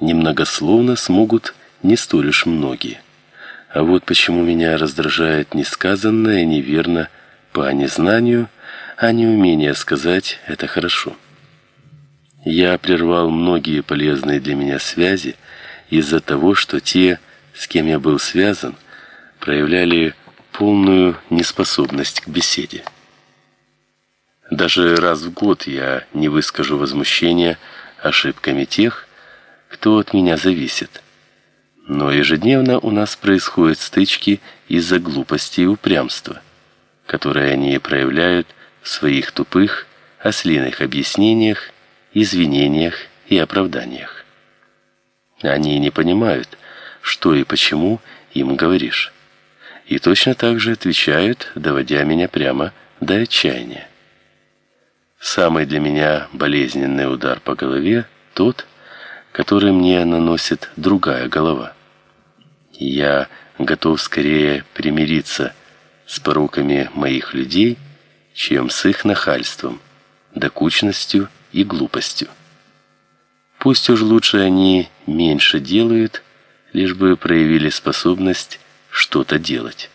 немногословно смогут не столь уж многие. А вот почему меня раздражает несказанное неверно по незнанию, а не умение сказать это хорошо. Я прервал многие полезные для меня связи из-за того, что те, с кем я был связан, проявляли полную неспособность к беседе. Даже раз в год я не выскажу возмущения ошибками тех, кто от меня зависит. Но ежедневно у нас происходят стычки из-за глупости и упрямства, которые они проявляют в своих тупых, ослиных объяснениях, извинениях и оправданиях. Они не понимают, что и почему им говоришь. И точно так же отвечают, доводя меня прямо до отчаяния. Самый для меня болезненный удар по голове тот, который мне наносит другая голова. Я готов скорее примириться с пороками моих людей, чем с их нахальством, докучностью и глупостью. Пусть уж лучше они меньше делают, лишь бы проявили способность что-то делать.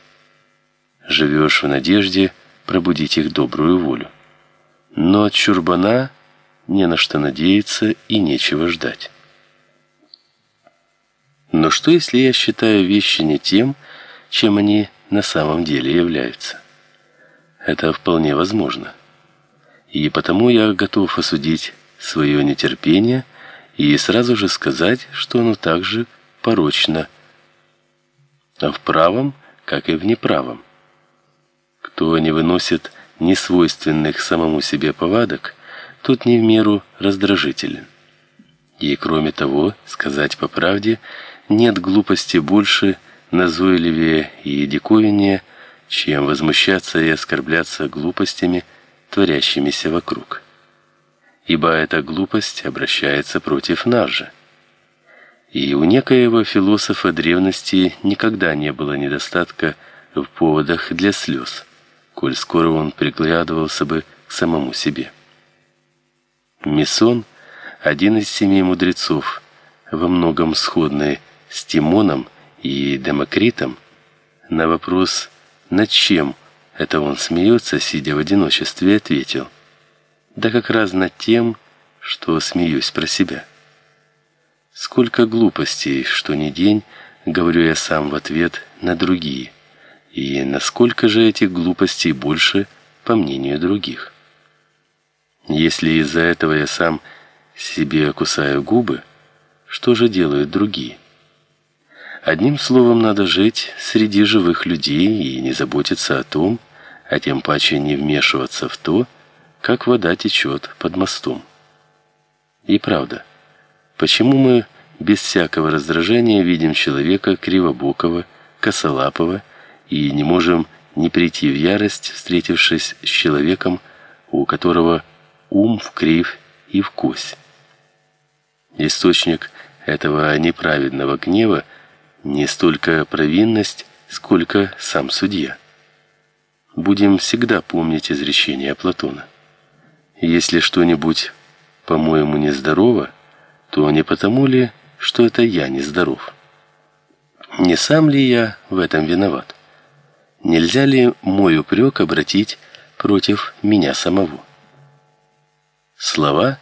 Живешь в надежде пробудить их добрую волю. Но от чурбана не на что надеяться и нечего ждать. Но что если я считаю вещи не тем, чем они на самом деле являются? Это вполне возможно. И потому я готов осудить свое нетерпение и сразу же сказать, что оно также порочно в правом, как и в неправом. Кто не выносит несвойственных самому себе повадок, тот не в меру раздражителен. И кроме того, сказать по правде, нет глупости больше, назойливее и диковиннее, чем возмущаться и оскорбляться глупостями, творящимися вокруг. Ибо эта глупость обращается против нас же. И у некоего философа древности никогда не было недостатка в поводах для слез, коль скоро он приглядывался бы к самому себе. Мессон, один из семи мудрецов, во многом сходный с Тимоном и Демокритом, на вопрос, над чем это он смеется, сидя в одиночестве, ответил: "Да как раз над тем, что смеюсь про себя". Сколько глупостей, что ни день, говорю я сам в ответ на другие. И насколько же этих глупостей больше, по мнению других? Если из-за этого я сам себе кусаю губы, что же делают другие? Одним словом, надо жить среди живых людей и не заботиться о том, а тем паче не вмешиваться в то, как вода течет под мостом. И правда, Почему мы без всякого раздражения видим человека кривобокого, косолапого и не можем не прийти в ярость, встретившись с человеком, у которого ум в крив и в кось? Источник этого неправедного гнева не столько провинность, сколько сам судья. Будем всегда помнить изречение Платона. Если что-нибудь, по-моему, нездорово, то не потому ли, что это я нездоров? Не сам ли я в этом виноват? Нельзя ли мой упрек обратить против меня самого? Слова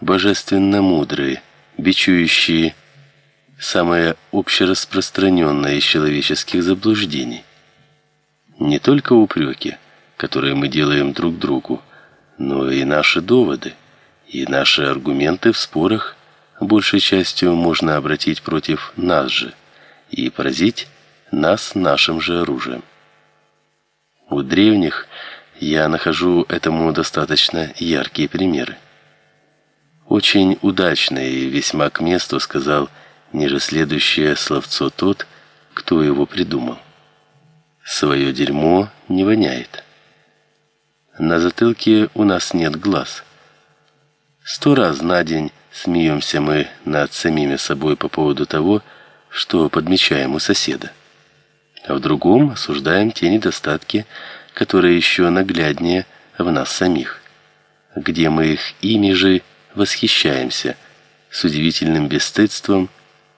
божественно мудрые, бичующие самое общераспространенное из человеческих заблуждений. Не только упреки, которые мы делаем друг другу, но и наши доводы, и наши аргументы в спорах большей частью можно обратить против нас же и поразить нас нашим же оружием. У древних я нахожу этому достаточно яркие примеры. Очень удачно и весьма к месту сказал ниже следующее словцо тот, кто его придумал. Свое дерьмо не воняет. На затылке у нас нет глаз. Сто раз на день Смеемся мы над самими собой по поводу того, что подмечаем у соседа. А в другом осуждаем те недостатки, которые еще нагляднее в нас самих, где мы их ими же восхищаемся, с удивительным бесстыдством